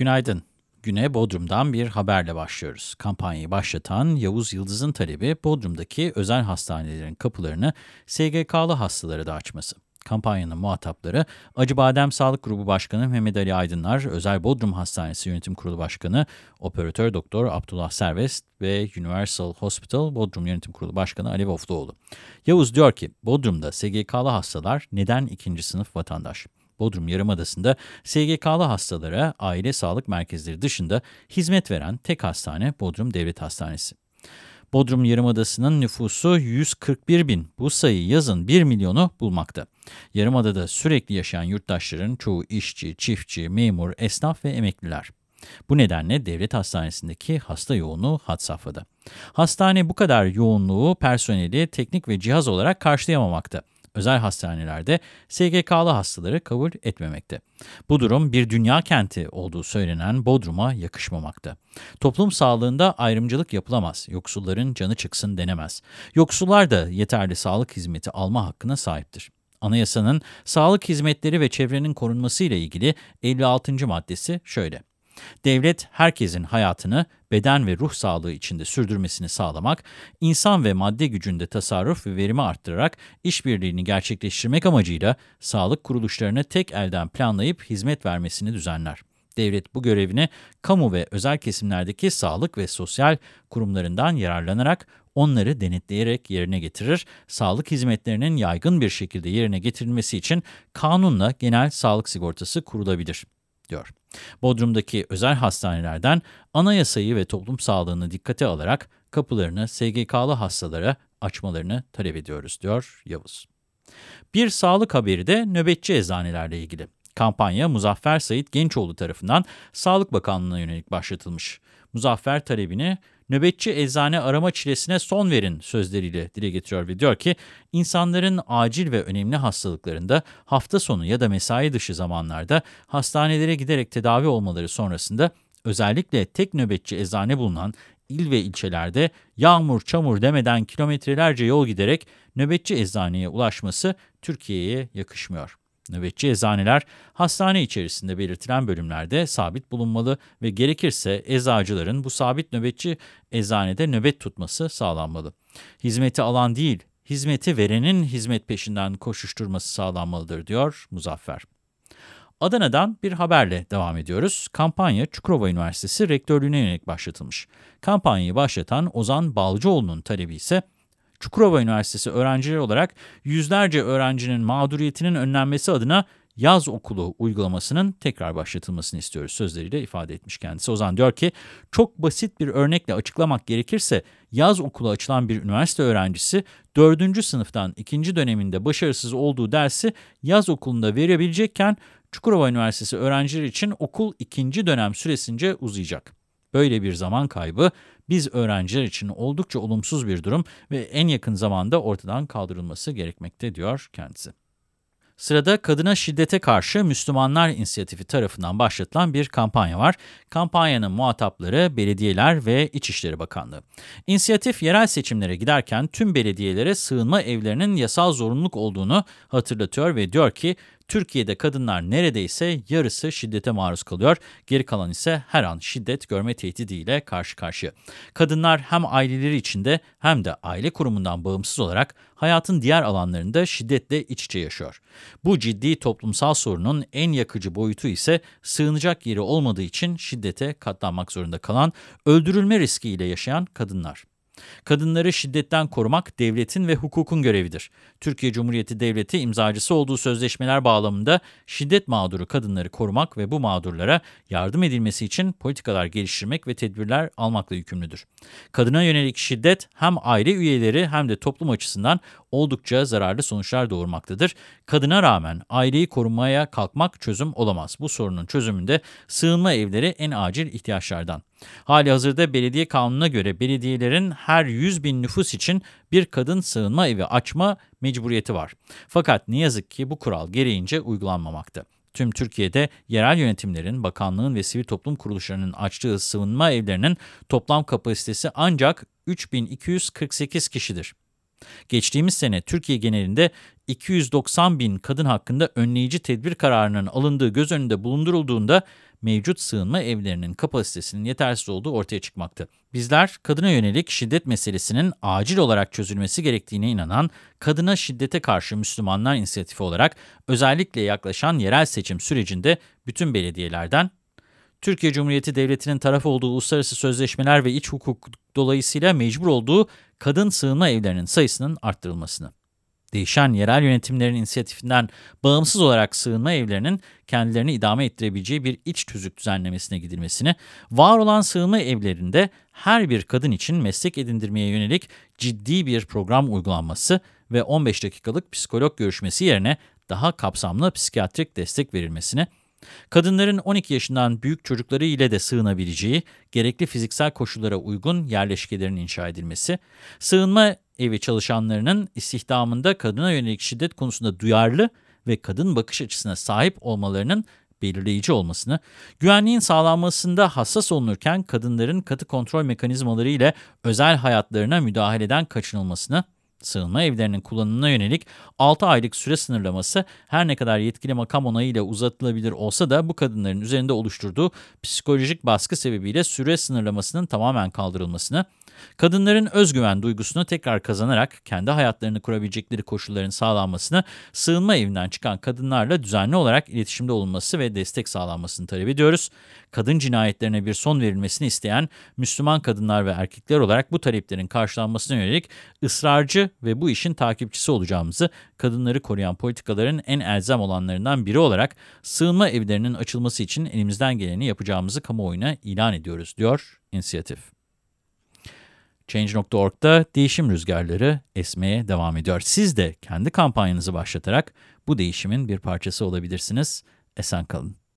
Günaydın. Güne Bodrum'dan bir haberle başlıyoruz. Kampanyayı başlatan Yavuz Yıldız'ın talebi Bodrum'daki özel hastanelerin kapılarını SGK'lı hastalara da açması. Kampanyanın muhatapları Acıbadem Sağlık Grubu Başkanı Mehmet Ali Aydınlar, Özel Bodrum Hastanesi Yönetim Kurulu Başkanı, Operatör Doktor Abdullah Servest ve Universal Hospital Bodrum Yönetim Kurulu Başkanı Ali Vofluoğlu. Yavuz diyor ki, Bodrum'da SGK'lı hastalar neden ikinci sınıf vatandaş? Bodrum Yarımadası'nda SGK'lı hastalara aile sağlık merkezleri dışında hizmet veren tek hastane Bodrum Devlet Hastanesi. Bodrum Yarımadası'nın nüfusu 141 bin. Bu sayı yazın 1 milyonu bulmakta. Yarımada'da sürekli yaşayan yurttaşların çoğu işçi, çiftçi, memur, esnaf ve emekliler. Bu nedenle devlet hastanesindeki hasta yoğunluğu had safhada. Hastane bu kadar yoğunluğu personeli teknik ve cihaz olarak karşılayamamakta özel hastanelerde SGK'lı hastaları kabul etmemekte. Bu durum bir dünya kenti olduğu söylenen Bodrum'a yakışmamakta. Toplum sağlığında ayrımcılık yapılamaz, yoksulların canı çıksın denemez. Yoksullar da yeterli sağlık hizmeti alma hakkına sahiptir. Anayasanın sağlık hizmetleri ve çevrenin korunması ile ilgili 56. maddesi şöyle. Devlet herkesin hayatını beden ve ruh sağlığı içinde sürdürmesini sağlamak, insan ve madde gücünde tasarruf ve verimi arttırarak işbirliğini gerçekleştirmek amacıyla sağlık kuruluşlarına tek elden planlayıp hizmet vermesini düzenler. Devlet bu görevini kamu ve özel kesimlerdeki sağlık ve sosyal kurumlarından yararlanarak onları denetleyerek yerine getirir. Sağlık hizmetlerinin yaygın bir şekilde yerine getirilmesi için kanunla genel sağlık sigortası kurulabilir diyor. Bodrum'daki özel hastanelerden anayasayı ve toplum sağlığını dikkate alarak kapılarını SGK'lı hastalara açmalarını talep ediyoruz, diyor Yavuz. Bir sağlık haberi de nöbetçi eczanelerle ilgili. Kampanya Muzaffer Sayit Gençoğlu tarafından Sağlık Bakanlığı'na yönelik başlatılmış. Muzaffer talebini nöbetçi eczane arama çilesine son verin sözleriyle dile getiriyor ve diyor ki insanların acil ve önemli hastalıklarında hafta sonu ya da mesai dışı zamanlarda hastanelere giderek tedavi olmaları sonrasında özellikle tek nöbetçi eczane bulunan il ve ilçelerde yağmur çamur demeden kilometrelerce yol giderek nöbetçi eczaneye ulaşması Türkiye'ye yakışmıyor. Nöbetçi eczaneler hastane içerisinde belirtilen bölümlerde sabit bulunmalı ve gerekirse eczacıların bu sabit nöbetçi eczanede nöbet tutması sağlanmalı. Hizmeti alan değil, hizmeti verenin hizmet peşinden koşuşturması sağlanmalıdır diyor Muzaffer. Adana'dan bir haberle devam ediyoruz. Kampanya Çukurova Üniversitesi rektörlüğüne yönelik başlatılmış. Kampanyayı başlatan Ozan Balcıoğlu'nun talebi ise Çukurova Üniversitesi öğrencileri olarak yüzlerce öğrencinin mağduriyetinin önlenmesi adına yaz okulu uygulamasının tekrar başlatılmasını istiyoruz sözleriyle ifade etmiş kendisi. Ozan diyor ki çok basit bir örnekle açıklamak gerekirse yaz okulu açılan bir üniversite öğrencisi 4. sınıftan 2. döneminde başarısız olduğu dersi yaz okulunda verebilecekken Çukurova Üniversitesi öğrencileri için okul 2. dönem süresince uzayacak. Böyle bir zaman kaybı biz öğrenciler için oldukça olumsuz bir durum ve en yakın zamanda ortadan kaldırılması gerekmekte diyor kendisi. Sırada kadına şiddete karşı Müslümanlar İnisiyatifi tarafından başlatılan bir kampanya var. Kampanyanın muhatapları belediyeler ve İçişleri Bakanlığı. İnisiyatif yerel seçimlere giderken tüm belediyelere sığınma evlerinin yasal zorunluluk olduğunu hatırlatıyor ve diyor ki Türkiye'de kadınlar neredeyse yarısı şiddete maruz kalıyor, geri kalan ise her an şiddet görme tehdidiyle karşı karşıya. Kadınlar hem aileleri içinde hem de aile kurumundan bağımsız olarak hayatın diğer alanlarında şiddetle iç içe yaşıyor. Bu ciddi toplumsal sorunun en yakıcı boyutu ise sığınacak yeri olmadığı için şiddete katlanmak zorunda kalan, öldürülme riskiyle yaşayan kadınlar. Kadınları şiddetten korumak devletin ve hukukun görevidir. Türkiye Cumhuriyeti Devleti imzacısı olduğu sözleşmeler bağlamında şiddet mağduru kadınları korumak ve bu mağdurlara yardım edilmesi için politikalar geliştirmek ve tedbirler almakla yükümlüdür. Kadına yönelik şiddet hem aile üyeleri hem de toplum açısından oldukça zararlı sonuçlar doğurmaktadır. Kadına rağmen aileyi korumaya kalkmak çözüm olamaz. Bu sorunun çözümünde sığınma evleri en acil ihtiyaçlardan. Hali hazırda belediye kanununa göre belediyelerin her 100 bin nüfus için bir kadın sığınma evi açma mecburiyeti var. Fakat ne yazık ki bu kural gereğince uygulanmamakta. Tüm Türkiye'de yerel yönetimlerin, bakanlığın ve sivil toplum kuruluşlarının açtığı sığınma evlerinin toplam kapasitesi ancak 3248 kişidir. Geçtiğimiz sene Türkiye genelinde 290 bin kadın hakkında önleyici tedbir kararının alındığı göz önünde bulundurulduğunda mevcut sığınma evlerinin kapasitesinin yetersiz olduğu ortaya çıkmakta. Bizler kadına yönelik şiddet meselesinin acil olarak çözülmesi gerektiğine inanan Kadına Şiddete Karşı Müslümanlar İnisiyatifi olarak özellikle yaklaşan yerel seçim sürecinde bütün belediyelerden Türkiye Cumhuriyeti Devleti'nin taraf olduğu uluslararası sözleşmeler ve iç hukuk dolayısıyla mecbur olduğu kadın sığınma evlerinin sayısının arttırılmasını. Değişen yerel yönetimlerin inisiyatifinden bağımsız olarak sığınma evlerinin kendilerini idame ettirebileceği bir iç tüzük düzenlemesine gidilmesini, var olan sığınma evlerinde her bir kadın için meslek edindirmeye yönelik ciddi bir program uygulanması ve 15 dakikalık psikolog görüşmesi yerine daha kapsamlı psikiyatrik destek verilmesini, Kadınların 12 yaşından büyük çocukları ile de sığınabileceği, gerekli fiziksel koşullara uygun yerleşkelerin inşa edilmesi, sığınma evi çalışanlarının istihdamında kadına yönelik şiddet konusunda duyarlı ve kadın bakış açısına sahip olmalarının belirleyici olmasını, güvenliğin sağlanmasında hassas olunurken kadınların katı kontrol mekanizmaları ile özel hayatlarına müdahaleden kaçınılmasını, Sığınma evlerinin kullanımına yönelik 6 aylık süre sınırlaması her ne kadar yetkili makam onayıyla uzatılabilir olsa da bu kadınların üzerinde oluşturduğu psikolojik baskı sebebiyle süre sınırlamasının tamamen kaldırılmasını, kadınların özgüven duygusunu tekrar kazanarak kendi hayatlarını kurabilecekleri koşulların sağlanmasını, sığınma evinden çıkan kadınlarla düzenli olarak iletişimde olunması ve destek sağlanmasını talep ediyoruz. Kadın cinayetlerine bir son verilmesini isteyen Müslüman kadınlar ve erkekler olarak bu taleplerin karşılanmasına yönelik ısrarcı ve bu işin takipçisi olacağımızı, kadınları koruyan politikaların en elzem olanlarından biri olarak sığınma evlerinin açılması için elimizden geleni yapacağımızı kamuoyuna ilan ediyoruz, diyor inisiyatif. Change.org'da değişim rüzgarları esmeye devam ediyor. Siz de kendi kampanyanızı başlatarak bu değişimin bir parçası olabilirsiniz. Esen kalın.